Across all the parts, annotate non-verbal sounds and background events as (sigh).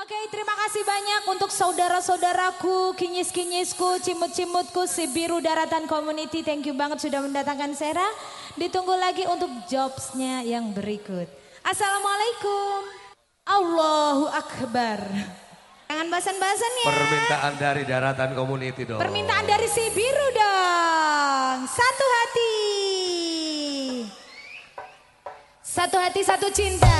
Oke, okay, terima kasih banyak untuk saudara-saudaraku, kinyis-kinyisku, cimut-cimutku, si biru daratan community. Thank you banget sudah mendatangkan Sera. Ditunggu lagi untuk jobsnya yang berikut. Assalamualaikum. Allahu Akbar. Jangan bahasan-bahasan ya. Permintaan dari daratan community dong. Permintaan dari si biru dong. Satu hati. Satu hati, satu cinta.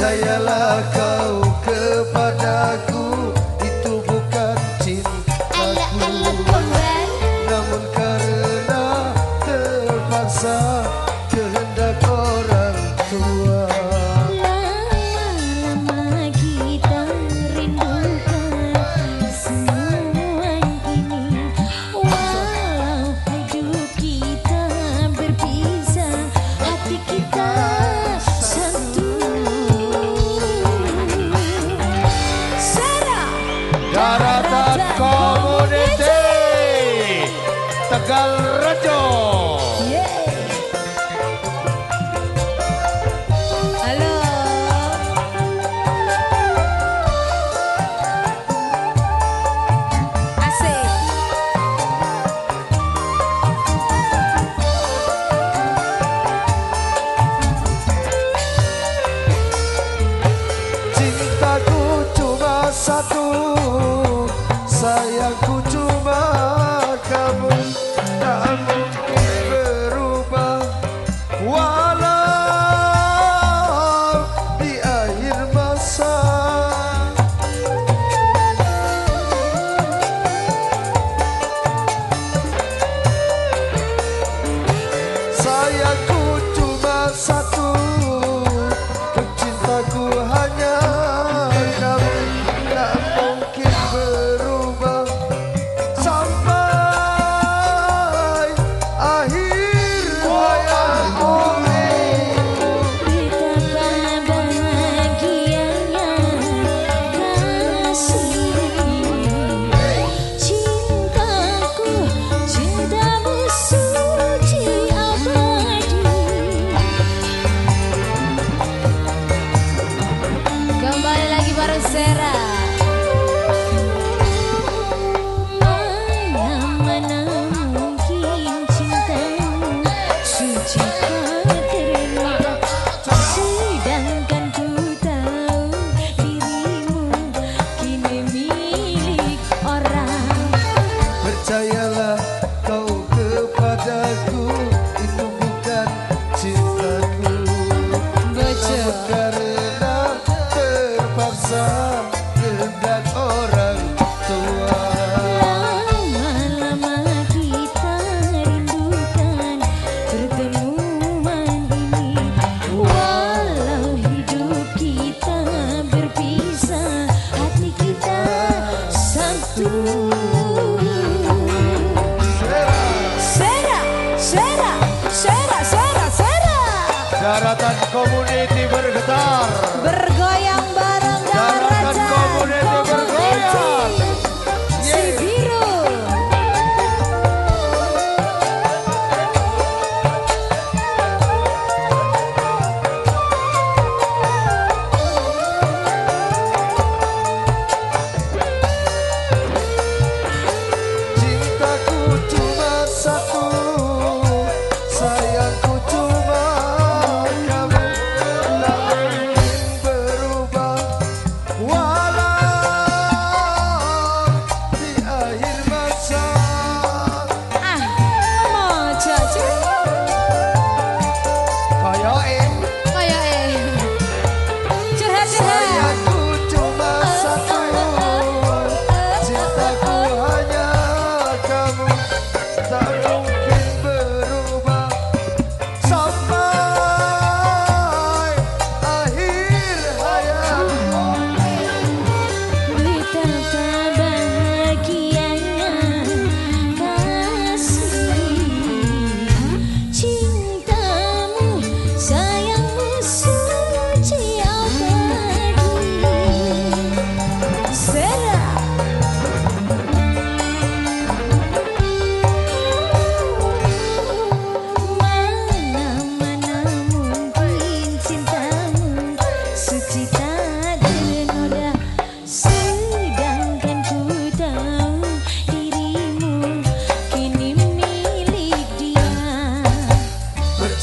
percayalah kau cada Kembali lagi bareng Sarah. Daratan community bergetar. Bergoyang.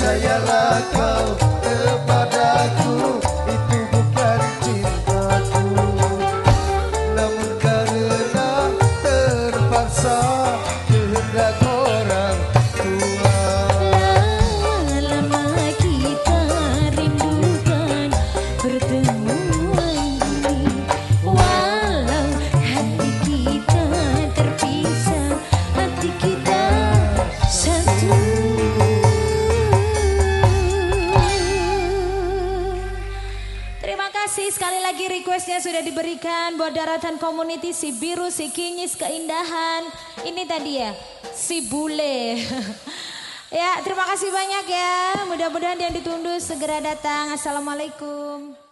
percayalah kau kepada requestnya sudah diberikan buat daratan community si biru, si kinyis, keindahan. Ini tadi ya, si bule. (laughs) ya terima kasih banyak ya. Mudah-mudahan yang ditunggu segera datang. Assalamualaikum.